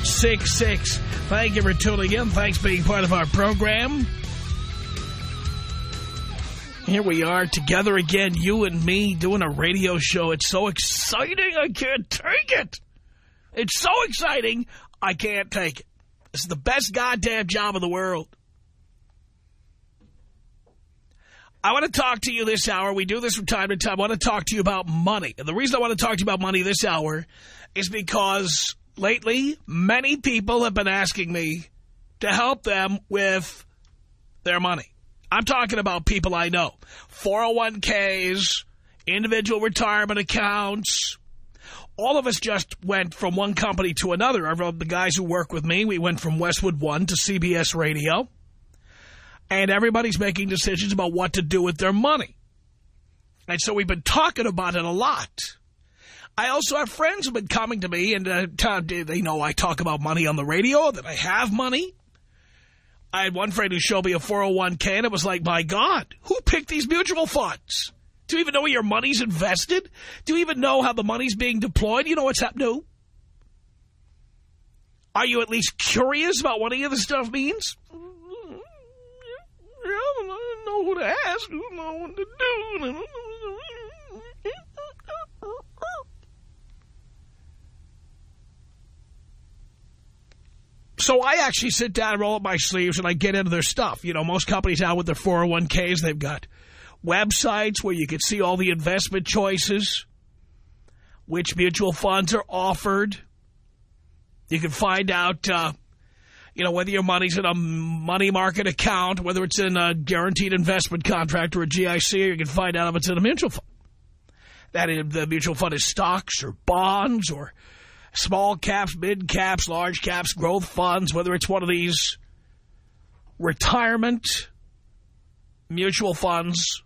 1-800-5800-866. Thank you for tuning in. Thanks for being part of our program. Here we are together again, you and me, doing a radio show. It's so exciting, I can't take it. It's so exciting, I can't take it. Is the best goddamn job in the world. I want to talk to you this hour. We do this from time to time. I want to talk to you about money. And the reason I want to talk to you about money this hour is because lately many people have been asking me to help them with their money. I'm talking about people I know. 401ks, individual retirement accounts. All of us just went from one company to another. The guys who work with me, we went from Westwood One to CBS Radio. And everybody's making decisions about what to do with their money. And so we've been talking about it a lot. I also have friends who've been coming to me and uh, they know I talk about money on the radio, that I have money. I had one friend who showed me a 401k and it was like, my God, who picked these mutual funds? Do you even know where your money's invested? Do you even know how the money's being deployed? You know what's happening? Are you at least curious about what any of this stuff means? Yeah, I don't know who to ask. I don't know what to do. So I actually sit down and roll up my sleeves and I get into their stuff. You know, most companies out with their 401ks, they've got websites where you can see all the investment choices, which mutual funds are offered. You can find out, uh, you know, whether your money's in a money market account, whether it's in a guaranteed investment contract or a GIC, or you can find out if it's in a mutual fund. That is, the mutual fund is stocks or bonds or small caps, mid caps, large caps, growth funds, whether it's one of these retirement mutual funds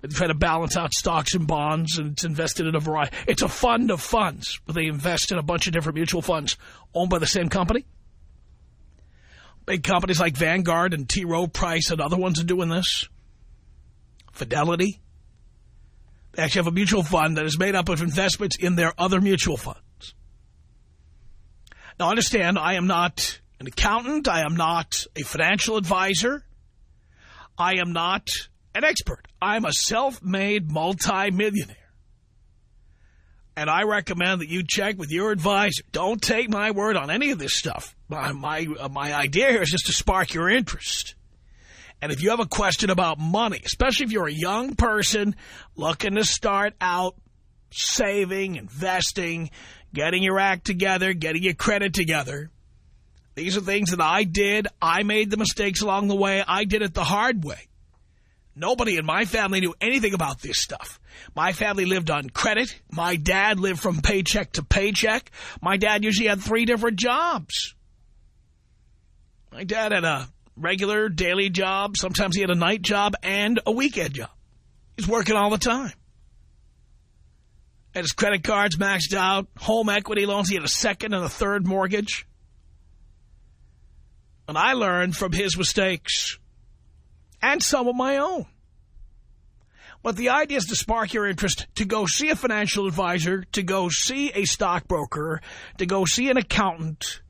they try to balance out stocks and bonds, and it's invested in a variety. It's a fund of funds, but they invest in a bunch of different mutual funds owned by the same company. Big companies like Vanguard and T. Rowe Price and other ones are doing this. Fidelity. They actually have a mutual fund that is made up of investments in their other mutual funds. Now, understand, I am not an accountant. I am not a financial advisor. I am not an expert. I'm a self-made multi-millionaire. And I recommend that you check with your advisor. Don't take my word on any of this stuff. My, my, uh, my idea here is just to spark your interest. And if you have a question about money, especially if you're a young person looking to start out saving, investing, getting your act together, getting your credit together, these are things that I did. I made the mistakes along the way. I did it the hard way. Nobody in my family knew anything about this stuff. My family lived on credit. My dad lived from paycheck to paycheck. My dad usually had three different jobs. My dad had a regular daily job. Sometimes he had a night job and a weekend job. He's working all the time. Had his credit cards maxed out, home equity loans. He had a second and a third mortgage. And I learned from his mistakes and some of my own. But the idea is to spark your interest to go see a financial advisor, to go see a stockbroker, to go see an accountant,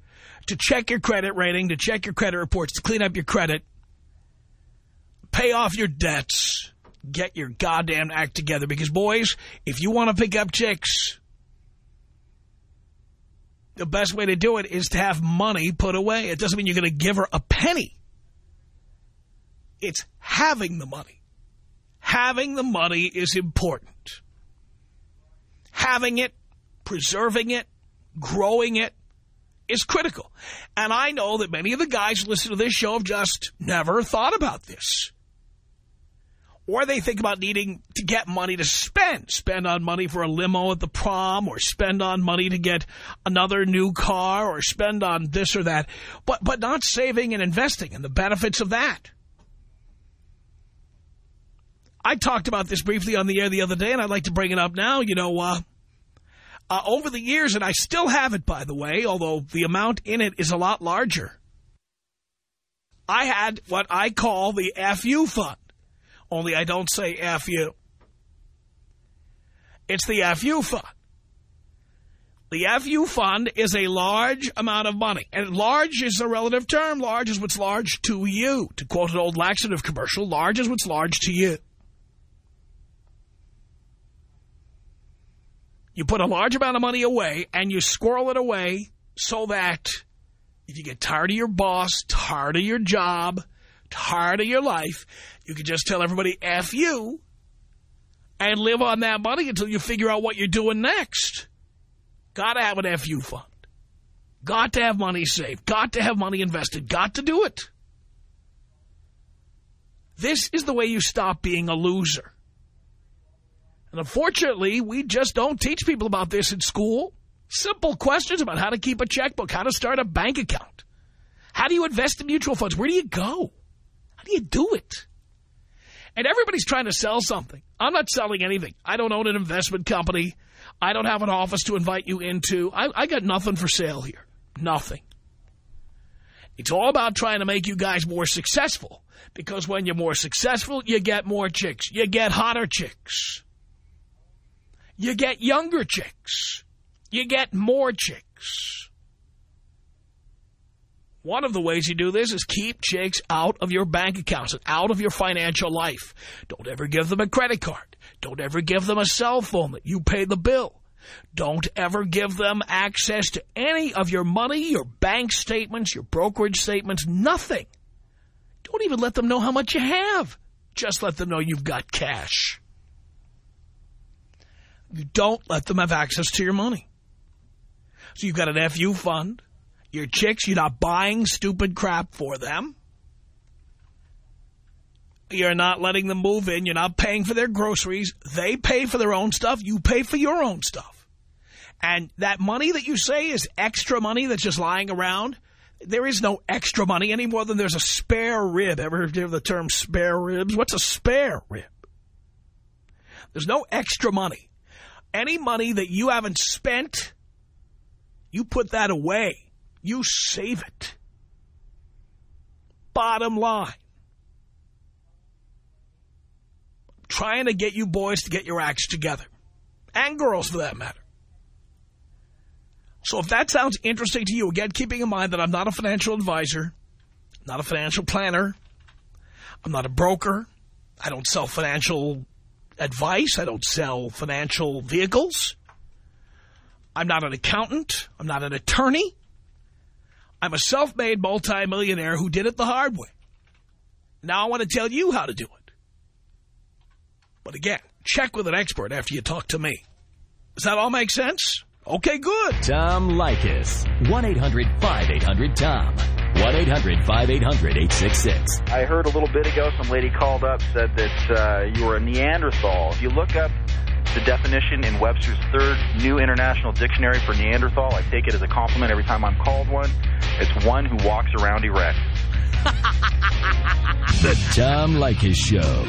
to check your credit rating, to check your credit reports, to clean up your credit, pay off your debts, get your goddamn act together. Because, boys, if you want to pick up chicks, the best way to do it is to have money put away. It doesn't mean you're going to give her a penny. It's having the money. Having the money is important. Having it, preserving it, growing it is critical. And I know that many of the guys who listen to this show have just never thought about this. Or they think about needing to get money to spend. Spend on money for a limo at the prom or spend on money to get another new car or spend on this or that. But, but not saving and investing and the benefits of that. I talked about this briefly on the air the other day, and I'd like to bring it up now. You know, uh, uh, over the years, and I still have it, by the way, although the amount in it is a lot larger, I had what I call the FU fund. Only I don't say FU. It's the FU fund. The FU fund is a large amount of money. And large is a relative term. Large is what's large to you. To quote an old laxative commercial, large is what's large to you. You put a large amount of money away and you squirrel it away so that if you get tired of your boss, tired of your job, tired of your life, you can just tell everybody F you and live on that money until you figure out what you're doing next. Got to have an FU fund. Got to have money saved. Got to have money invested. Got to do it. This is the way you stop being a loser. And unfortunately, we just don't teach people about this in school. Simple questions about how to keep a checkbook, how to start a bank account. How do you invest in mutual funds? Where do you go? Do you do it? And everybody's trying to sell something. I'm not selling anything. I don't own an investment company. I don't have an office to invite you into. I, I got nothing for sale here. Nothing. It's all about trying to make you guys more successful. Because when you're more successful, you get more chicks. You get hotter chicks. You get younger chicks. You get more chicks. One of the ways you do this is keep chicks out of your bank accounts and out of your financial life. Don't ever give them a credit card. Don't ever give them a cell phone that you pay the bill. Don't ever give them access to any of your money, your bank statements, your brokerage statements, nothing. Don't even let them know how much you have. Just let them know you've got cash. You don't let them have access to your money. So you've got an FU fund. Your chicks, you're not buying stupid crap for them. You're not letting them move in. You're not paying for their groceries. They pay for their own stuff. You pay for your own stuff. And that money that you say is extra money that's just lying around, there is no extra money any more than there's a spare rib. Ever hear the term spare ribs? What's a spare rib? There's no extra money. Any money that you haven't spent, you put that away. You save it. Bottom line. trying to get you boys to get your acts together. And girls, for that matter. So if that sounds interesting to you, again, keeping in mind that I'm not a financial advisor, not a financial planner, I'm not a broker, I don't sell financial advice, I don't sell financial vehicles, I'm not an accountant, I'm not an attorney, I'm a self-made multimillionaire who did it the hard way. Now I want to tell you how to do it. But again, check with an expert after you talk to me. Does that all make sense? Okay, good. Tom Leykis. 1-800-5800-TOM. 1-800-5800-866. I heard a little bit ago some lady called up, said that uh, you were a Neanderthal. If you look up the definition in Webster's third New International Dictionary for Neanderthal, I take it as a compliment every time I'm called one. It's one who walks around erect. the Tom Leykis Show.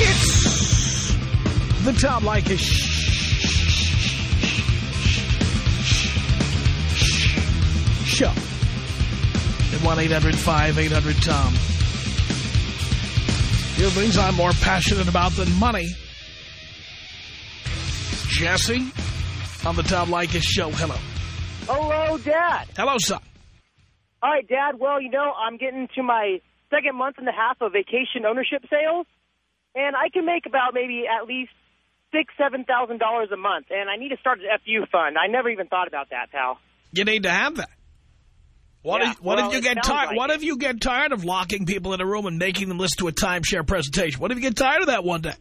It's the Tom Leykis show. At 1-800-5800-TOM. Few things I'm more passionate about than money. Jesse on the Tom Leykis show. Hello. Hello, Dad. Hello, son. All right, Dad. Well, you know, I'm getting to my second month and a half of vacation ownership sales, and I can make about maybe at least six, seven thousand dollars a month, and I need to start an FU fund. I never even thought about that, pal. You need to have that. What, Yeah, if, what well, if you get tired? like what it. if you get tired of locking people in a room and making them listen to a timeshare presentation? What if you get tired of that one day?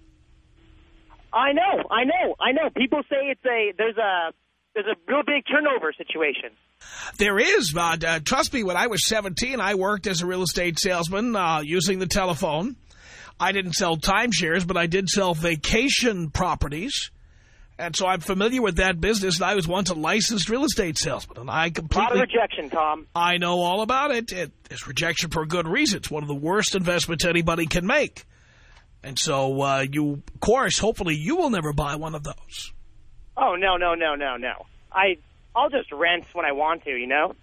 I know, I know, I know. People say it's a there's a there's a real big turnover situation. There is. Uh, uh, trust me, when I was 17, I worked as a real estate salesman uh, using the telephone. I didn't sell timeshares, but I did sell vacation properties. And so I'm familiar with that business. And I was once a licensed real estate salesman. And I A lot of completely, rejection, Tom. I know all about it. it. It's rejection for a good reason. It's one of the worst investments anybody can make. And so uh, you, of course, hopefully you will never buy one of those. Oh no, no, no, no, no. I I'll just rent when I want to. You know,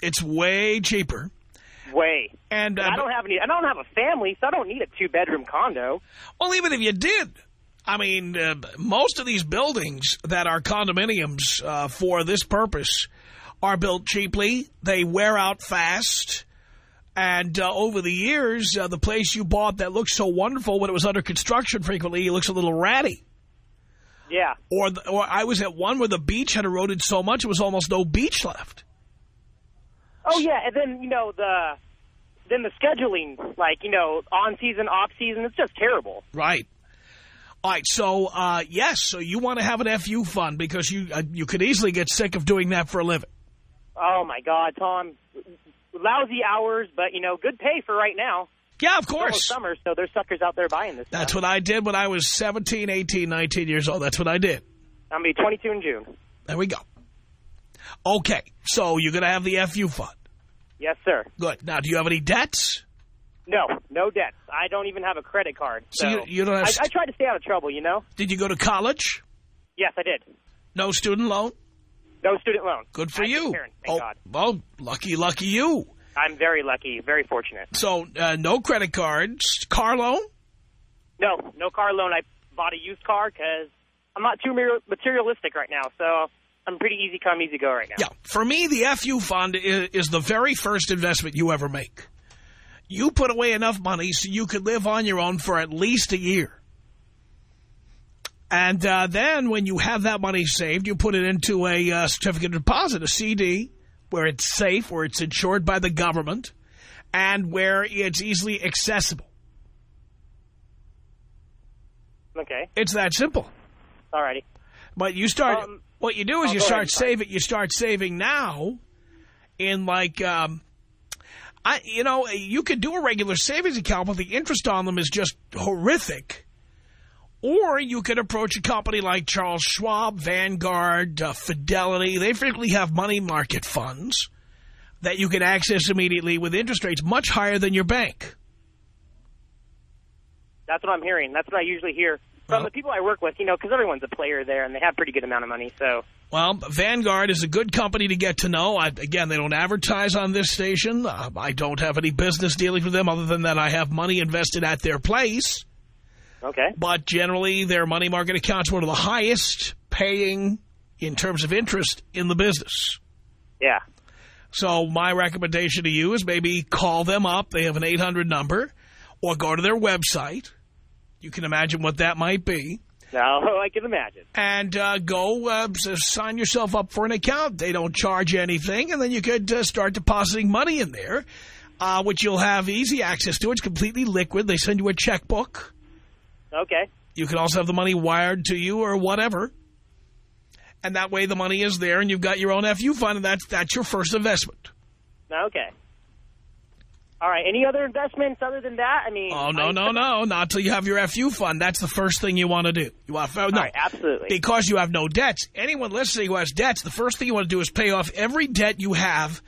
It's way cheaper. way. And uh, I don't have any. I don't have a family, so I don't need a two bedroom condo. Well, even if you did, I mean, uh, most of these buildings that are condominiums uh, for this purpose are built cheaply. They wear out fast. And uh, over the years, uh, the place you bought that looked so wonderful when it was under construction frequently, looks a little ratty. Yeah. Or, the, or I was at one where the beach had eroded so much it was almost no beach left. Oh yeah, and then you know the then the scheduling, like you know, on season, off season, it's just terrible. Right. All right, so, uh, yes, so you want to have an FU fund because you uh, you could easily get sick of doing that for a living. Oh my God, Tom, lousy hours, but you know, good pay for right now. Yeah, of It's course. summer, so there's suckers out there buying this. That's stuff. what I did when I was 17, 18, 19 years old. That's what I did. I'm gonna be 22 in June. There we go. Okay, so you're going to have the FU fund. Yes, sir. Good. Now, do you have any debts? No, no debts. I don't even have a credit card. So So, you- you don't have I, I try to stay out of trouble. You know. Did you go to college? Yes, I did. No student loan? No student loan. Good for I you. thank oh, God. well, lucky, lucky you. I'm very lucky, very fortunate. So, uh, no credit cards. Car loan? No, no car loan. I bought a used car because I'm not too materialistic right now. So I'm pretty easy come, easy go right now. Yeah. For me, the FU fund is, is the very first investment you ever make. You put away enough money so you could live on your own for at least a year. And uh, then when you have that money saved, you put it into a uh, certificate of deposit, a CD, where it's safe, where it's insured by the government, and where it's easily accessible. Okay. It's that simple. Alrighty. But you start, Um, what you do is you start saving, you start saving now in like, um, I, you know, you could do a regular savings account, but the interest on them is just horrific. Or you could approach a company like Charles Schwab, Vanguard, uh, Fidelity. They frequently have money market funds that you can access immediately with interest rates much higher than your bank. That's what I'm hearing. That's what I usually hear from Well- the people I work with. You know, because everyone's a player there and they have pretty good amount of money. So Well, Vanguard is a good company to get to know. I, again, they don't advertise on this station. Uh, I don't have any business dealings with them other than that I have money invested at their place. okay. But generally, their money market account's one of the highest paying in terms of interest in the business. Yeah. So my recommendation to you is maybe call them up. They have an 800 number. Or go to their website. You can imagine what that might be. No, I can imagine. and uh, go uh, sign yourself up for an account. They don't charge anything, and then you could uh, start depositing money in there, uh, which you'll have easy access to. It's completely liquid. They send you a checkbook. Okay. You can also have the money wired to you or whatever. And that way the money is there, and you've got your own FU fund, and that's, that's your first investment. Okay. All right. Any other investments other than that? I mean. Oh, no, I- no, no, not till you have your FU fund. That's the first thing you want to do. You want, no, right. Absolutely. because you have no debts. Anyone listening who has debts, the first thing you want to do is pay off every debt you have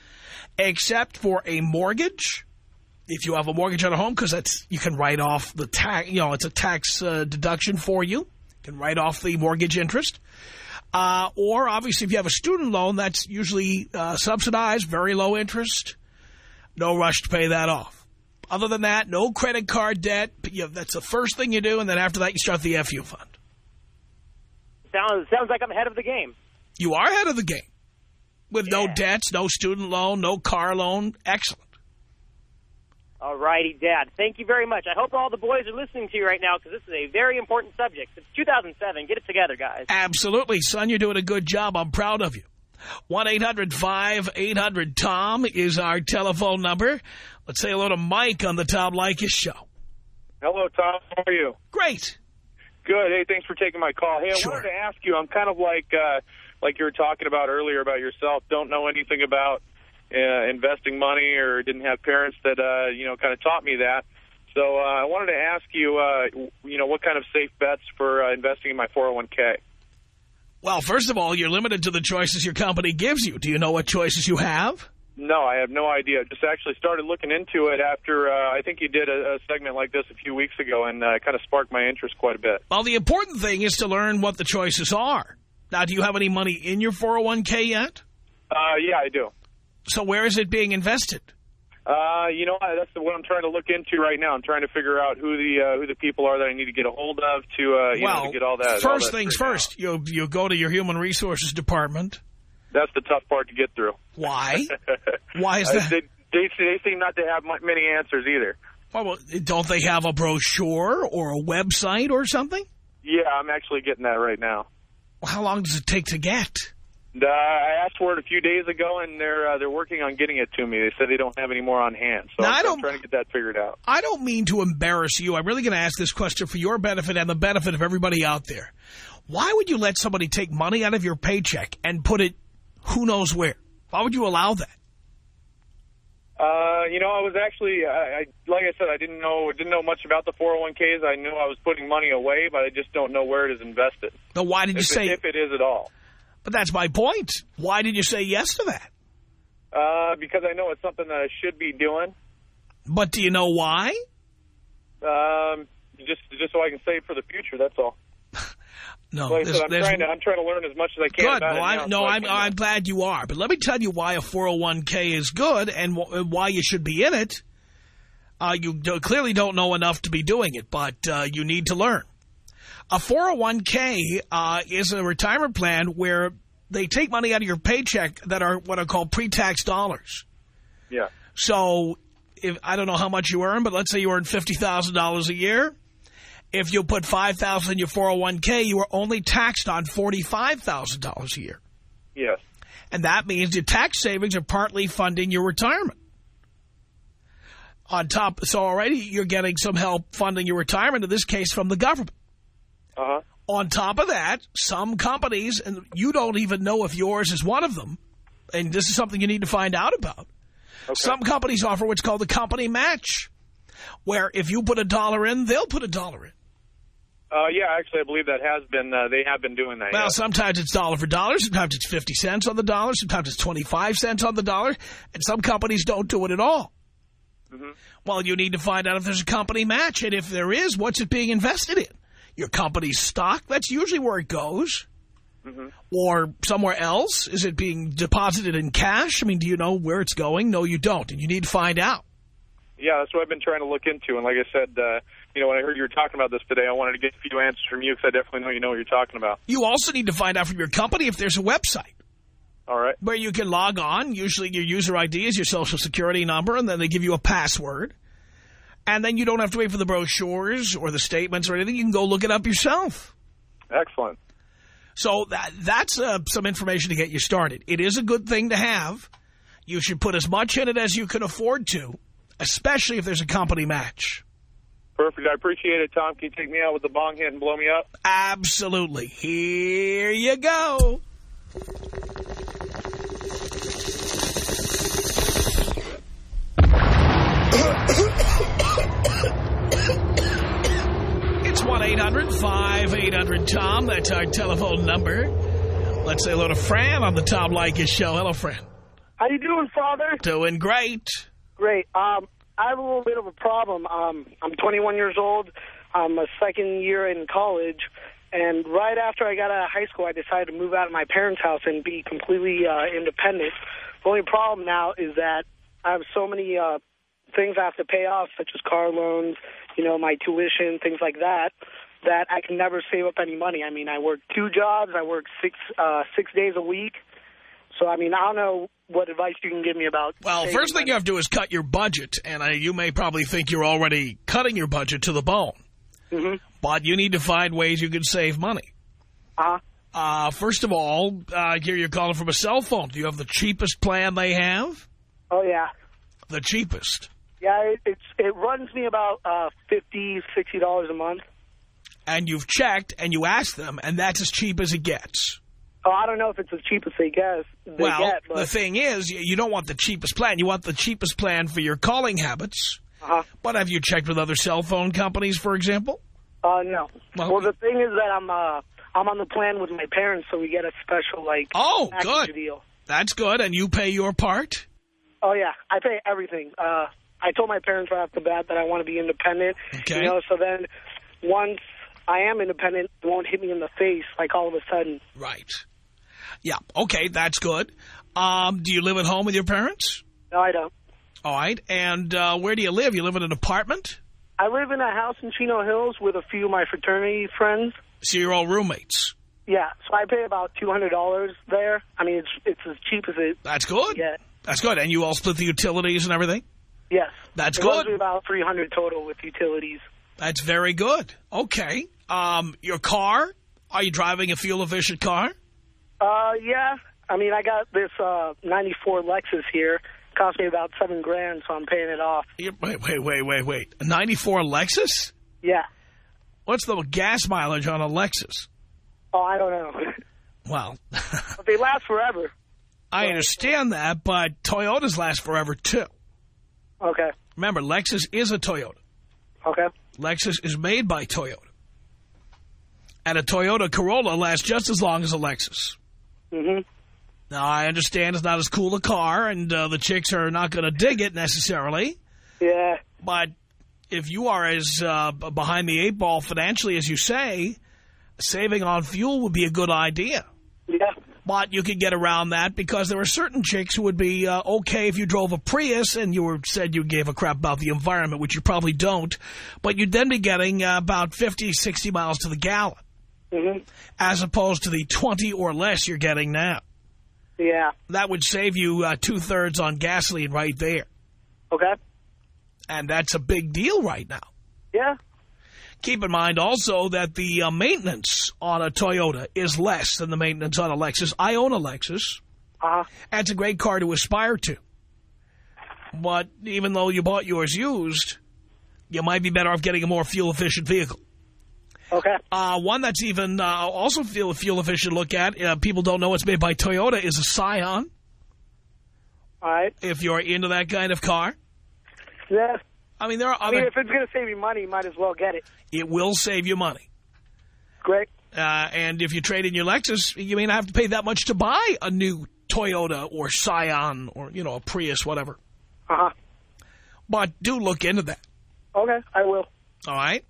except for a mortgage. If you have a mortgage on a home, because that's you can write off the tax, you know, it's a tax uh, deduction for you. You can write off the mortgage interest. Uh, or obviously if you have a student loan, that's usually uh, subsidized, very low interest. No rush to pay that off. Other than that, no credit card debt. You that's the first thing you do, and then after that you start the FU fund. Sounds sounds like I'm ahead of the game. You are ahead of the game. With no debts, no student loan, no car loan. Excellent. All righty, Dad. Thank you very much. I hope all the boys are listening to you right now because this is a very important subject. It's 2007. Get it together, guys. Absolutely, son. You're doing a good job. I'm proud of you. 1-800-5800-TOM is our telephone number. Let's say hello to Mike on the Tom Leykis show. Hello, Tom. How are you? Great. Good. Hey, thanks for taking my call. Hey, I Sure. wanted to ask you, I'm kind of like uh, like you were talking about earlier about yourself. Don't know anything about uh, investing money or didn't have parents that, uh, you know, kind of taught me that. So uh, I wanted to ask you, uh, you know, what kind of safe bets for uh, investing in my 401k? Well, first of all, you're limited to the choices your company gives you. Do you know what choices you have? No, I have no idea. Just actually started looking into it after uh, I think you did a, a segment like this a few weeks ago, and uh, kind of sparked my interest quite a bit. Well, the important thing is to learn what the choices are. Now, do you have any money in your 401k yet? Uh, yeah, I do. So where is it being invested? Uh, you know, that's what I'm trying to look into right now. I'm trying to figure out who the uh, who the people are that I need to get a hold of to uh, you know to get all that. all first that things straightened out. first, you you go to your human resources department. That's the tough part to get through. Why? Why is Uh, that? they, they they seem not to have many answers either. Well, don't they have a brochure or a website or something? Yeah, I'm actually getting that right now. Well, how long does it take to get? Uh, I asked for it a few days ago, and they're uh, they're working on getting it to me. They said they don't have any more on hand, so Now, I'm, I I'm trying to get that figured out. I don't mean to embarrass you. I'm really going to ask this question for your benefit and the benefit of everybody out there. Why would you let somebody take money out of your paycheck and put it who knows where? Why would you allow that? Uh, you know, I was actually, I, I like I said, I didn't know didn't know much about the 401ks. I knew I was putting money away, but I just don't know where it is invested. Now, why did you If, say... it, if it is at all. But that's my point. Why did you say yes to that? Uh, because I know it's something that I should be doing. But do you know why? Um, just just so I can save for the future. That's all. No, Like there's- I'm there's- trying to I'm trying to learn as much as I can. Good. About Well, I'm, no, so I'm, I'm glad you are. But let me tell you why a 401k is good and wh why you should be in it. Uh, you do, clearly don't know enough to be doing it, but uh, you need to learn. A 401k uh, is a retirement plan where they take money out of your paycheck that are what are called pre-tax dollars. Yeah. So if I don't know how much you earn, but let's say you earn $50,000 a year. If you put $5,000 in your 401k, you are only taxed on $45,000 a year. Yes. And that means your tax savings are partly funding your retirement. On top, so already you're getting some help funding your retirement, in this case from the government. Uh huh. On top of that, some companies, and you don't even know if yours is one of them, and this is something you need to find out about. Some companies offer what's called the company match, where if you put a dollar in, they'll put a dollar in. Uh, yeah, actually, I believe that has been uh, they have been doing that. Well, yes. sometimes it's dollar for dollar, sometimes it's 50 cents on the dollar, sometimes it's 25 cents on the dollar, and some companies don't do it at all. Well, you need to find out if there's a company match, and if there is, what's it being invested in? Your company's stock, that's usually where it goes. Or somewhere else? Is it being deposited in cash? I mean, do you know where it's going? No, you don't, and you need to find out. Yeah, that's what I've been trying to look into. And like I said, uh, you know, when I heard you were talking about this today, I wanted to get a few answers from you because I definitely know you know what you're talking about. You also need to find out from your company if there's a website. All right. where you can log on. Usually your user ID is your social security number, and then they give you a password. And then you don't have to wait for the brochures or the statements or anything. You can go look it up yourself. Excellent. So that that's uh, some information to get you started. It is a good thing to have. You should put as much in it as you can afford to, especially if there's a company match. Perfect. I appreciate it, Tom. Can you take me out with the bong hit and blow me up? Absolutely. Here you go. It's 1-800-5800-TOM. That's our telephone number. Let's say hello to Fran on the Tom Leykis show. Hello, Fran. How you doing, Father? Doing great. Great. Um, I have a little bit of a problem. Um, I'm 21 years old. I'm a second year in college. And right after I got out of high school, I decided to move out of my parents' house and be completely uh, independent. The only problem now is that I have so many uh, things I have to pay off, such as car loans, you know, my tuition, things like that, that I can never save up any money. I mean, I work two jobs. I work six uh, six days a week. So, I mean, I don't know what advice you can give me about... Well, first thing money. you have to do is cut your budget, and uh, you may probably think you're already cutting your budget to the bone. Mhm. But you need to find ways you can save money. Uh-huh. Uh, first of all, uh, I hear you're calling from a cell phone. Do you have the cheapest plan they have? Oh, yeah. The cheapest. Yeah, it, it's it runs me about uh, $50, $60 a month. And you've checked, and you asked them, and that's as cheap as it gets. Oh, I don't know if it's as cheap as they guess. They well, get, but, the thing is, you don't want the cheapest plan. You want the cheapest plan for your calling habits. Uh-huh. But have you checked with other cell phone companies, for example? Uh, no. Well- Well, the thing is that I'm uh, I'm on the plan with my parents, so we get a special, like, Oh, good. deal. That's good, and you pay your part? Oh, yeah. I pay everything. Uh, I told my parents right off the bat that I want to be independent. Okay. You know, so then once I am independent, it won't hit me in the face, like, all of a sudden. Right. Yeah, okay, that's good. Um, do you live at home with your parents? No, I don't. All right, and uh, where do you live? You live in an apartment? I live in a house in Chino Hills with a few of my fraternity friends. So you're all roommates. Yeah, so I pay about $200 there. I mean, it's it's as cheap as it That's good. Yeah. That's good. And you all split the utilities and everything? Yes. That's it good. about 300 total with utilities. That's very good. Okay. Um, your car? Are you driving a fuel-efficient car? Uh, yeah. I mean, I got this uh 94 Lexus here. Cost me about seven grand, so I'm paying it off. Wait, wait, wait, wait, wait. A 94 Lexus? Yeah. What's the gas mileage on a Lexus? Oh, I don't know. Well, but they last forever. I understand that, but Toyotas last forever, too. Okay. Remember, Lexus is a Toyota. Okay. Lexus is made by Toyota. And a Toyota Corolla lasts just as long as a Lexus. Mm-hmm. Now, I understand it's not as cool a car, and uh, the chicks are not going to dig it necessarily. Yeah. But if you are as uh, behind the eight ball financially as you say, saving on fuel would be a good idea. Yeah. But you could get around that because there are certain chicks who would be uh, okay if you drove a Prius and you were said you gave a crap about the environment, which you probably don't. But you'd then be getting uh, about 50, 60 miles to the gallon, hmm as opposed to the 20 or less you're getting now. Yeah. That would save you uh, two-thirds on gasoline right there. Okay. And that's a big deal right now. Yeah. Keep in mind also that the uh, maintenance on a Toyota is less than the maintenance on a Lexus. I own a Lexus. Uh-huh. and it's a great car to aspire to. But even though you bought yours used, you might be better off getting a more fuel-efficient vehicle. Okay. Uh, one that's even uh, also fuel fuel-efficient look at, uh, people don't know it's made by Toyota, is a Scion, All right. if you're into that kind of car. Yeah. I mean, there are I mean, other... if it's going to save you money, you might as well get it. It will save you money. Great. Uh, and if you trade in your Lexus, you may not have to pay that much to buy a new Toyota or Scion or, you know, a Prius, whatever. Uh-huh. But do look into that, Okay. I will. all right?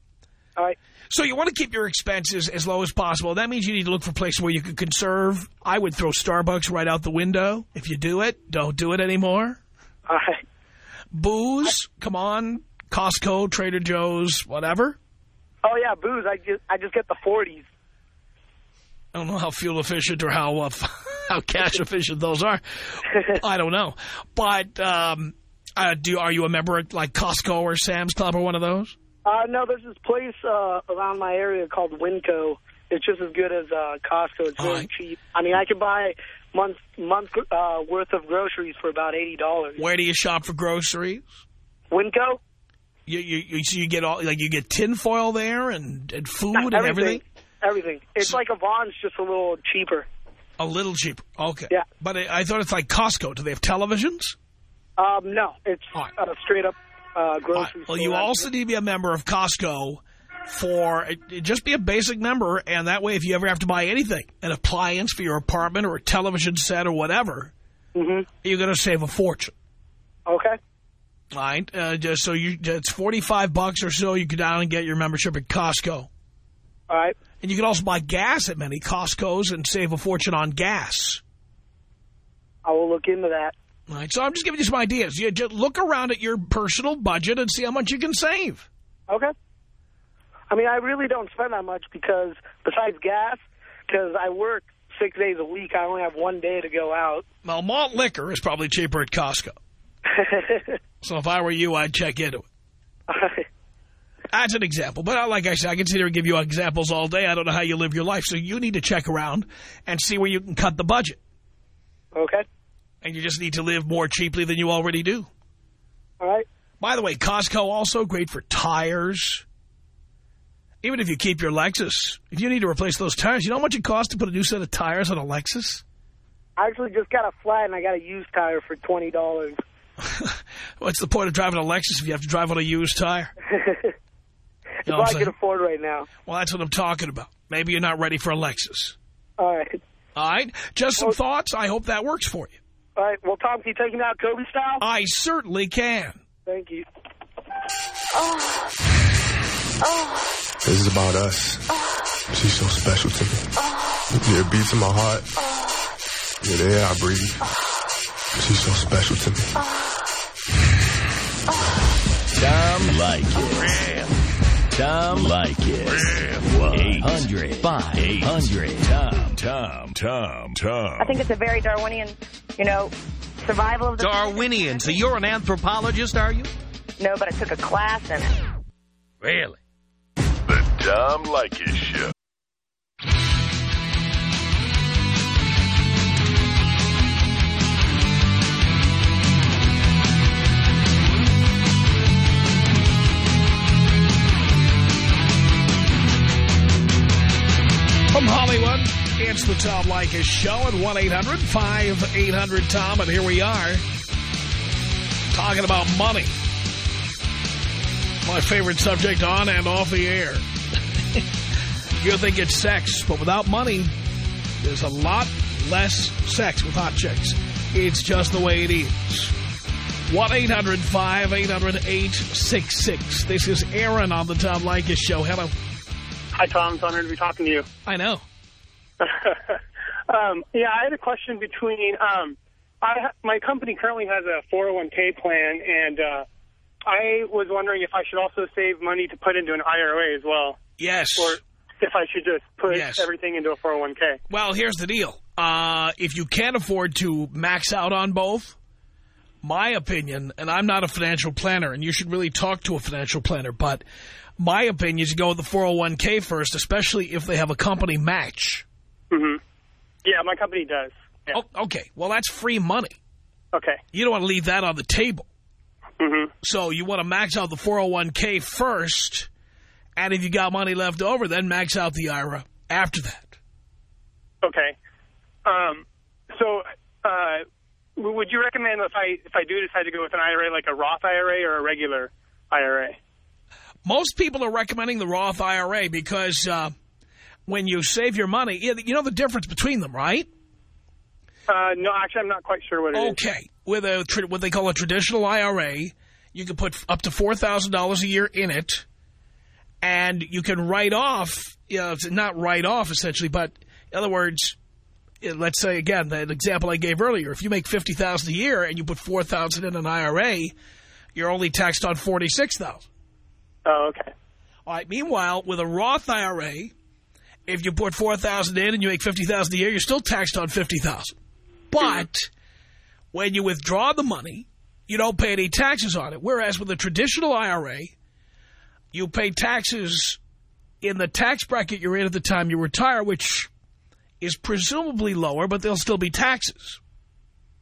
All right. So you want to keep your expenses as low as possible. That means you need to look for places where you can conserve. I would throw Starbucks right out the window. If you do it, don't do it anymore. All right. Booze, come on. Costco, Trader Joe's, whatever. Oh, yeah, booze. I just, I just get the 40s. I don't know how fuel efficient or how uh, how cash efficient those are. I don't know. But um, uh, do are you a member at like Costco or Sam's Club or one of those? Uh, no, there's this place uh, around my area called Winco. It's just as good as uh, Costco. It's All really right. cheap. I mean, I can buy month month uh, worth of groceries for about eighty dollars. Where do you shop for groceries? Winco, You you you, so you get all like you get tinfoil there and and food and everything. everything. It's like a Vons, just a little cheaper. A little cheaper. Okay. Yeah. But I, I thought it's like Costco. Do they have televisions? Um, no, it's right. uh, straight up uh, grocery right. Well, you also need to be a member of Costco for just be a basic member, and that way, if you ever have to buy anything, an appliance for your apartment or a television set or whatever, Mhm. you're going to save a fortune. Okay. All right. Uh, just so you, it's 45 bucks or so. You go down and get your membership at Costco. All right. And you can also buy gas at many Costco's and save a fortune on gas. I will look into that. All right, so I'm just giving you some ideas. You just look around at your personal budget and see how much you can save. Okay. I mean, I really don't spend that much because besides gas, because I work six days a week. I only have one day to go out. Well, malt liquor is probably cheaper at Costco. so if I were you, I'd check into it. That's an example. But like I said, I can sit here and give you examples all day. I don't know how you live your life. So you need to check around and see where you can cut the budget. okay. And you just need to live more cheaply than you already do. All right. By the way, Costco also great for tires. Even if you keep your Lexus, if you need to replace those tires, you know how much it costs to put a new set of tires on a Lexus? I actually just got a flat and I got a used tire for twenty dollars. What's the point of driving a Lexus if you have to drive on a used tire? You know Well, what I I'm can afford right now. Well, that's what I'm talking about. Maybe you're not ready for a Lexus. All right. All right? Just some thoughts. I hope that works for you. All right. Well, Tom, can you take me out Kobe style? I certainly can. Thank you. Ah. This is about us. She's so special to me. Yeah, it beats in my heart. Yeah, the air I breathe. She's so special to me. Tom Leykis. Tom Leykis. 800 5800 Tom. Tom. Tom. Tom. I think it's a very Darwinian, you know, survival of the... Darwinian. So you're an anthropologist, are you? No, but I took a class in it. Really? Tom Leykis Show. From Hollywood, it's the Tom Leykis Show at 1-800-5800-TOM. And here we are talking about money. My favorite subject on and off the air. You think it's sex, but without money, there's a lot less sex with hot chicks. It's just the way it is. 1-800-5800-866. This is Aaron on the Tom Leykis Show. Hello. Hi, Tom. It's honored to be talking to you. I know. um, yeah, I had a question between. Um, I my company currently has a 401k plan, and uh, I was wondering if I should also save money to put into an IRA as well, Yes. or if I should just put Yes. everything into a 401k. Well, here's the deal. Uh, if you can't afford to max out on both, my opinion, and I'm not a financial planner, and you should really talk to a financial planner, but my opinion is to go with the 401k first, especially if they have a company match. hmm Yeah, my company does. Yeah. Oh, okay, well, that's free money. Okay. You don't want to leave that on the table. hmm So you want to max out the 401k first, and if you got money left over, then max out the IRA after that. Okay. Um, so, uh, would you recommend if I if I do decide to go with an IRA, like a Roth IRA or a regular IRA? Most people are recommending the Roth IRA because uh, when you save your money, you know the difference between them, right? Uh, no, actually, I'm not quite sure what it is. Okay. With a what they call a traditional IRA, you can put up to $4,000 a year in it, and you can write off, you know, not write off essentially, but in other words, eh, let's say again, the example I gave earlier, if you make 50,000 a year and you put 4,000 in an IRA, you're only taxed on 46,000. Oh, okay. All right. Meanwhile, with a Roth IRA, if you put four thousand in and you make fifty thousand a year, you're still taxed on fifty thousand. But when you withdraw the money, you don't pay any taxes on it. Whereas with a traditional IRA, you pay taxes in the tax bracket you're in at the time you retire, which is presumably lower, but there'll still be taxes.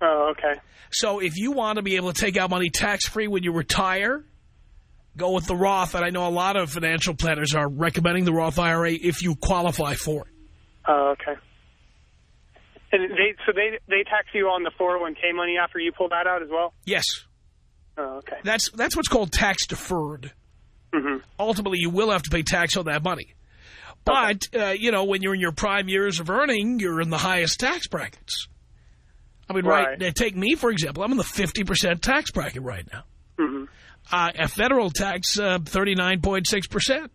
Oh, okay. So if you want to be able to take out money tax-free when you retire, go with the Roth. And I know a lot of financial planners are recommending the Roth IRA if you qualify for it. Oh, okay. And they so they they tax you on the 401k money after you pull that out as well. Yes. Oh, okay. That's that's what's called tax deferred. Hmm Ultimately, you will have to pay tax on that money. But, uh, you know, when you're in your prime years of earning, you're in the highest tax brackets. I mean, right, Right. take me, for example. I'm in the 50% tax bracket right now. hmm uh, a federal tax, uh, 39.6%.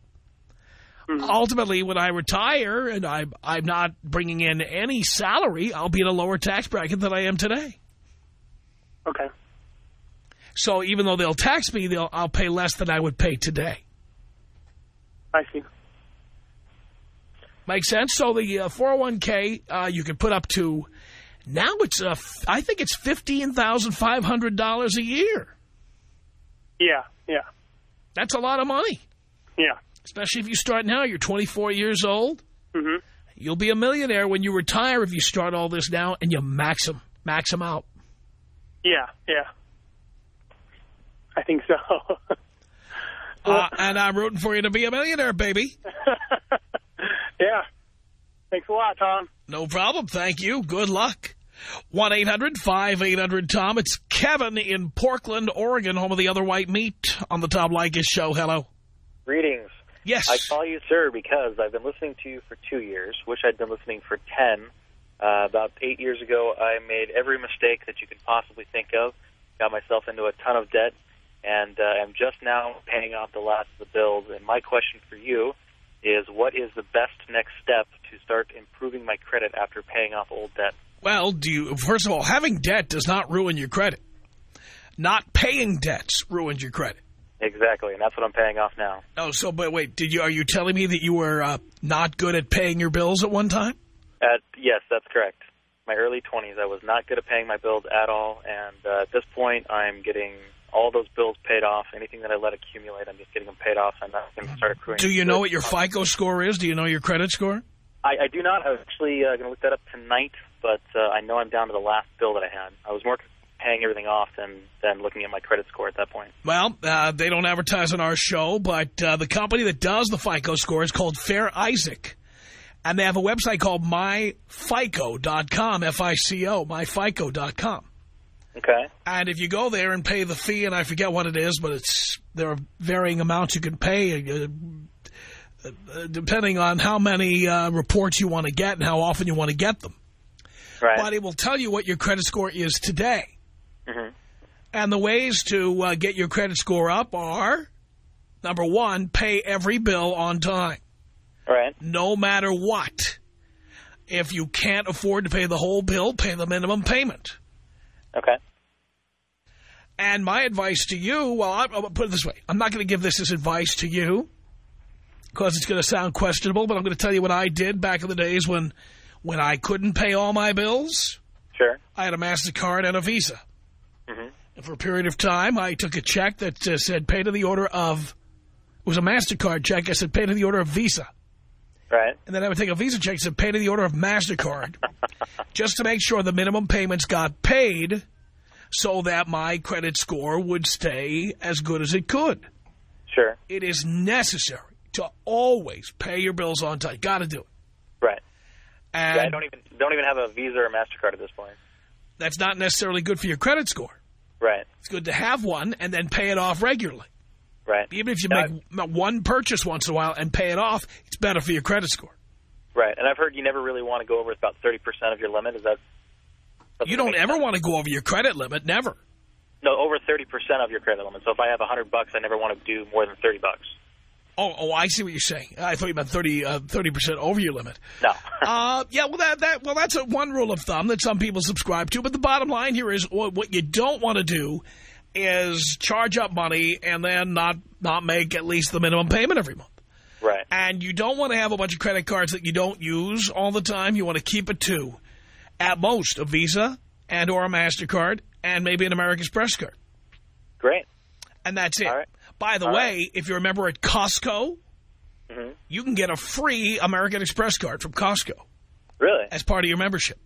Ultimately, when I retire and I'm, I'm not bringing in any salary, I'll be in a lower tax bracket than I am today. Okay. So even though they'll tax me, they'll, I'll pay less than I would pay today. I see. Makes sense? So the uh, 401k, uh, you can put up to, now it's, uh, f- I think it's $15,500 a year. Yeah, yeah, That's a lot of money. yeah. Especially if you start now, you're 24 years old. hmm You'll be a millionaire when you retire if you start all this now and you max them, max them out. Yeah, yeah. I think so. Uh, and I'm rooting for you to be a millionaire, baby. yeah. Thanks a lot, Tom. No problem. Thank you. Good luck. 1-800-5800-TOM. It's Kevin in Portland, Oregon, home of the other white meat on the Tom Leykis show. Hello. Greetings. Yes. I call you sir because I've been listening to you for two years. Wish I'd been listening for ten. Uh, about eight years ago, I made every mistake that you could possibly think of. Got myself into a ton of debt, and uh, I'm just now paying off the last of the bills. And my question for you is, what is the best next step to start improving my credit after paying off old debt? Well, do you, first of all, having debt does not ruin your credit. Not paying debts ruins your credit. Exactly, and that's what I'm paying off now. Oh, so, but wait, did you, are you telling me that you were uh, not good at paying your bills at one time? At, yes, that's correct. My early 20s, I was not good at paying my bills at all, and uh, at this point, I'm getting all those bills paid off. Anything that I let accumulate, I'm just getting them paid off. I'm not going to start accruing. Do you know what your FICO score is? Do you know your credit score? I, I do not. I was actually uh, going to look that up tonight, but uh, I know I'm down to the last bill that I had. I was more paying everything off than, than looking at my credit score at that point. Well, uh, they don't advertise on our show, but uh, the company that does the FICO score is called Fair Isaac. And they have a website called myfico.com, F-I-C-O, myfico.com. Okay. And if you go there and pay the fee, and I forget what it is, but it's there are varying amounts you can pay, uh, uh, depending on how many uh, reports you want to get and how often you want to get them. Right. But it will tell you what your credit score is today. hmm And the ways to uh, get your credit score up are, number one, pay every bill on time. Right. No matter what. If you can't afford to pay the whole bill, pay the minimum payment. Okay. And my advice to you, well, I, I'll put it this way. I'm not going to give this as advice to you because it's going to sound questionable, but I'm going to tell you what I did back in the days when, when I couldn't pay all my bills. Sure. I had a MasterCard and a Visa. hmm And for a period of time, I took a check that uh, said pay to the order of, it was a MasterCard check. I said pay to the order of Visa. Right. And then I would take a Visa check said pay to the order of MasterCard just to make sure the minimum payments got paid so that my credit score would stay as good as it could. Sure. It is necessary to always pay your bills on time. Got to do it. Right. And yeah, I don't even don't even have a Visa or Mastercard at this point. that's not necessarily good for your credit score. Right. It's good to have one and then pay it off regularly. Right. Even if you make one purchase once in a while and pay it off, it's better for your credit score. Right. And I've heard you never really want to go over about 30% of your limit. Is that... You don't ever want to go over your credit limit, never. No, over 30% of your credit limit. So if I have 100 bucks, I never want to do more than 30 bucks. Oh, oh, I see what you're saying. I thought you meant 30 uh, percent over your limit. No. uh, yeah, well, that that well, that's a one rule of thumb that some people subscribe to. But the bottom line here is what, what you don't want to do is charge up money and then not not make at least the minimum payment every month. Right. And you don't want to have a bunch of credit cards that you don't use all the time. You want to keep it to, at most, a Visa and or a MasterCard and maybe an American Express card. Great. And that's it. Right. By the All way, if you remember at Costco, hmm you can get a free American Express card from Costco Really? as part of your membership.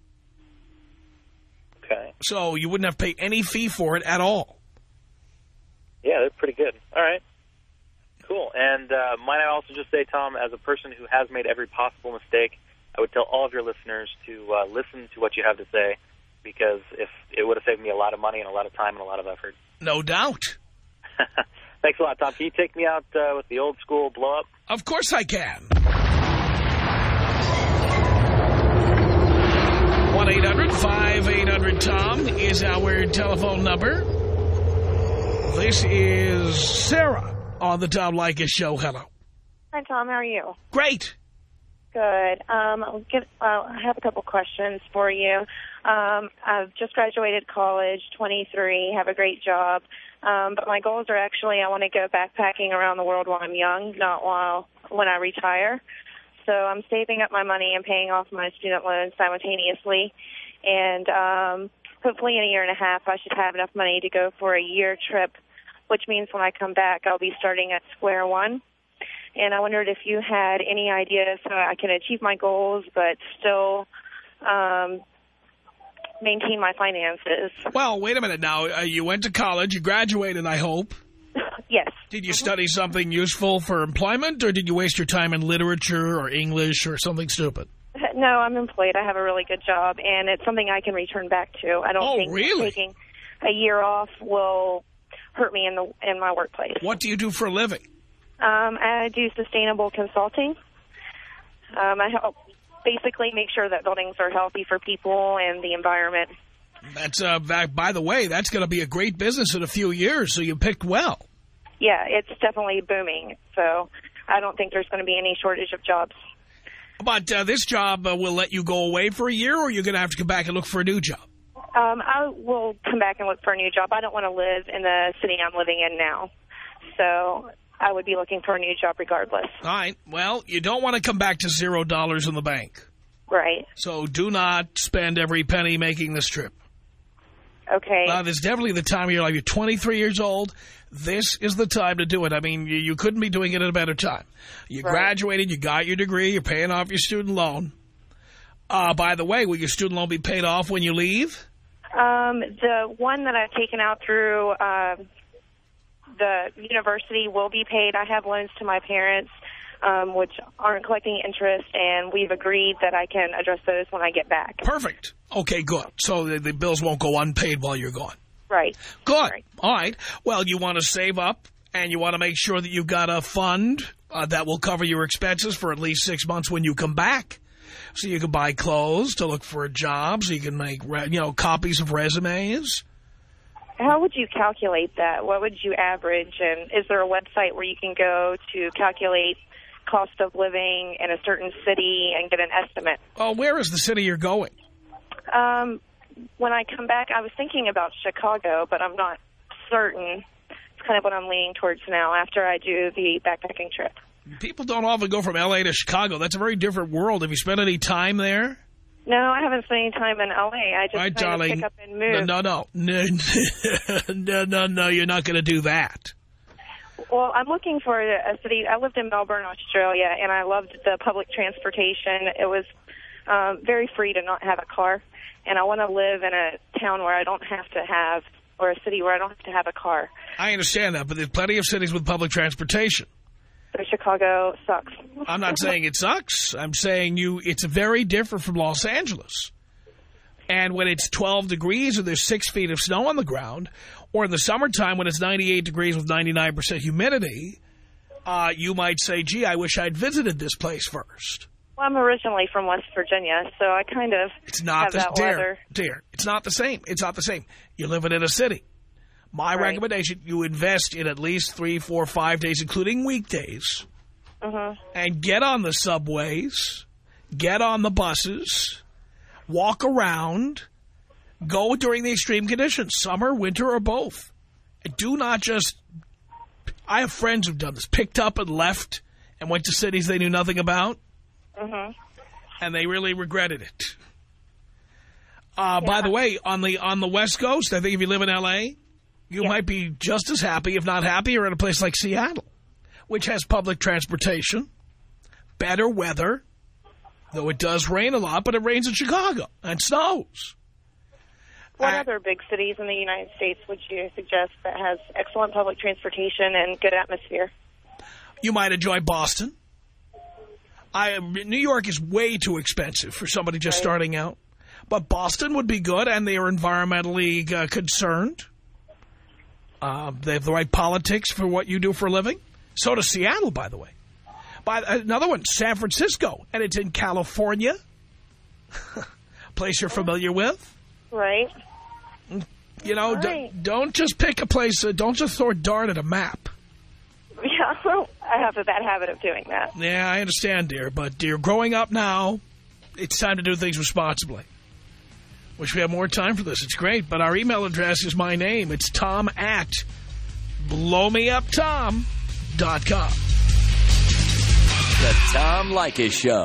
Okay. So you wouldn't have to pay any fee for it at all. Yeah, they're pretty good. All right. Cool. And uh, might I also just say, Tom, as a person who has made every possible mistake, I would tell all of your listeners to uh, listen to what you have to say because if it would have saved me a lot of money and a lot of time and a lot of effort. No doubt. Thanks a lot, Tom. Can you take me out uh, with the old school blow up? Of course I can. 1-800-5800-TOM is our telephone number. This is Sarah on the Tom Leykis Show. Hello. Hi, Tom. How are you? Great. Good. Um, I'll get, uh, I have a couple questions for you. Um, I've just graduated college, 23, have a great job. Um, but my goals are actually I want to go backpacking around the world while I'm young, not while when I retire. so I'm saving up my money and paying off my student loans simultaneously. And um, hopefully in a year and a half, I should have enough money to go for a year trip, which means when I come back, I'll be starting at square one. And I wondered if you had any ideas so I can achieve my goals, but still um, maintain my finances. Well, wait a minute now. Uh, you went to college. You graduated, I hope. Yes. Did you study something useful for employment, or did you waste your time in literature or English or something stupid? No, I'm employed. I have a really good job, and it's something I can return back to. I don't Oh, think really? taking a year off will hurt me in the in my workplace. What do you do for a living? Um, I do sustainable consulting. Um, I help basically make sure that buildings are healthy for people and the environment. That's uh, by the way, that's going to be a great business in a few years, so you picked well. Yeah, it's definitely booming. So I don't think there's going to be any shortage of jobs. But uh, this job uh, will let you go away for a year, or you're going to have to come back and look for a new job? Um, I will come back and look for a new job. I don't want to live in the city I'm living in now. So I would be looking for a new job regardless. All right. Well, you don't want to come back to zero dollars in the bank. Right. So do not spend every penny making this trip. Okay. Uh, this is definitely the time of your life. You're 23 years old. This is the time to do it. I mean, you, you couldn't be doing it at a better time. You Right. graduated. You got your degree. You're paying off your student loan. Uh, by the way, will your student loan be paid off when you leave? Um, the one that I've taken out through uh, the university will be paid. I have loans to my parents, um, which aren't collecting interest, and we've agreed that I can address those when I get back. Perfect. Okay, good. So the, the bills won't go unpaid while you're gone. Right. Good. All right. Well, you want to save up, and you want to make sure that you've got a fund uh, that will cover your expenses for at least six months when you come back. So you can buy clothes to look for a job, so you can make, re- you know, copies of resumes. How would you calculate that? What would you average? And is there a website where you can go to calculate cost of living in a certain city and get an estimate? Oh, where is the city you're going? Um, when I come back, I was thinking about Chicago, but I'm not certain. It's kind of what I'm leaning towards now after I do the backpacking trip. People don't often go from L.A. to Chicago. That's a very different world. Have you spent any time there? No, I haven't spent any time in L.A. I just right, darling. pick up and move. No, no, no. No, no, no, no. You're not going to do that. Well, I'm looking for a city. I lived in Melbourne, Australia, and I loved the public transportation. It was um, very free to not have a car, and I want to live in a town where I don't have to have, or a city where I don't have to have a car. I understand that, but there's plenty of cities with public transportation. So Chicago sucks. I'm not saying it sucks. I'm saying you. it's very different from Los Angeles. And when it's 12 degrees or there's six feet of snow on the ground, or in the summertime when it's 98 degrees with 99% humidity, uh, you might say, gee, I wish I'd visited this place first. Well, I'm originally from West Virginia, so I kind of It's not have the that dear, weather. dear. It's not the same. It's not the same. You're living in a city. My Right. recommendation: you invest in at least three, four, five days, including weekdays, Mhm. and get on the subways, get on the buses, walk around, go during the extreme conditions, summer, winter, or both. Do not just. I have friends who've done this, picked up and left, and went to cities they knew nothing about Mhm. and they really regretted it. Uh, By the way, on the on the West Coast, I think if you live in L.A., you might be just as happy, if not happier, in a place like Seattle, which has public transportation, better weather, though it does rain a lot, but it rains in Chicago and snows. What Uh, other big cities in the United States would you suggest that has excellent public transportation and good atmosphere? You might enjoy Boston. I New York is way too expensive for somebody just starting out. But Boston would be good, and they are environmentally uh, concerned. Uh, they have the right politics for what you do for a living. So does Seattle, by the way. By another one, San Francisco, and it's in California. place you're familiar with. Right. You know, Right. don't just pick a place. Uh, don't just throw a dart at a map. Yeah, I have a bad habit of doing that. Yeah, I understand, dear. But, dear, growing up now, it's time to do things responsibly. Wish we had more time for this. It's great. But our email address is my name. It's tom at blowmeuptom.com. The Tom Leykis Show.